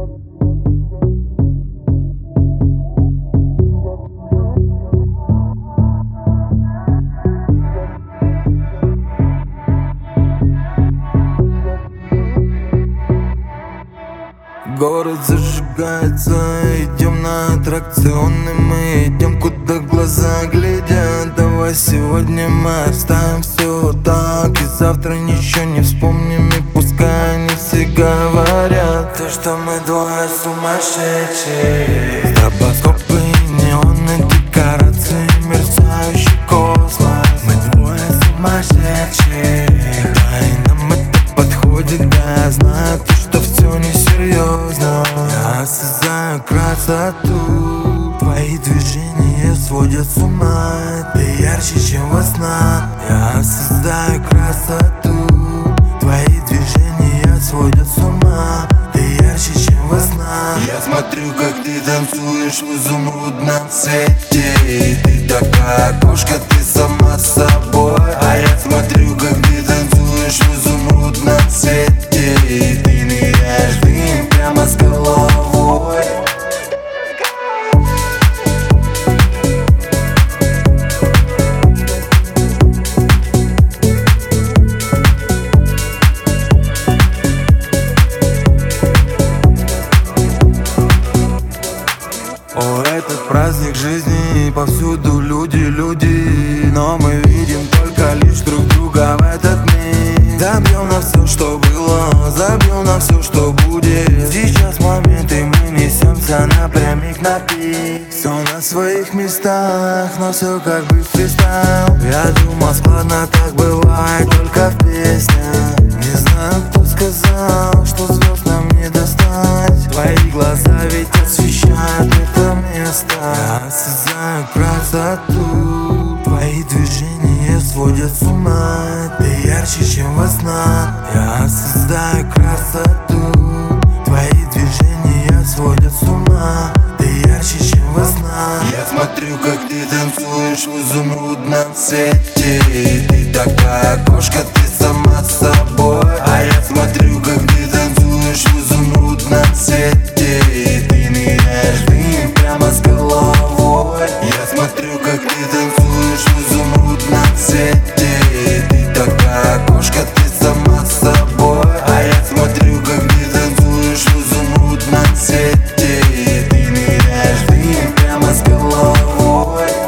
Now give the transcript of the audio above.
Город зажигается, идем на аттракционы Мы идем куда глаза глядят. Давай сегодня мы оставим все так И завтра ничего не вспомним двое сумасшедшие Стробоскопы неоны, декорации Мерцающий космос. Мы двое сумасшедшие Да и нам это подходит, да я знаю серьезно Я осязаю красоту. Твои движения сводят с ума. Ты ярче, чем во снах. Я осязаю красоту смотрю, как ты танцуешь в изумрудном цвете И ты такая кошка, ты сама собой О, этот праздник жизни, повсюду люди, люди. Но мы видим только лишь друг друга в этот миг. Забьем на все, что было, забьем на все, что будет. Сейчас моменты мы несемся напрямик на пик. Все на своих местах, но все как бы фристайл. Я думал складно так бывает только глаза ведь освещают это место. Я осязаю красоту. Твои движения сводят с ума. Ты ярче, чем во снах. Я осязаю красоту. Твои движения сводят с ума. Ты ярче, чем во снах. Я смотрю, как ты танцуешь в изумрудном цвете И ты такая кошка, ты boy.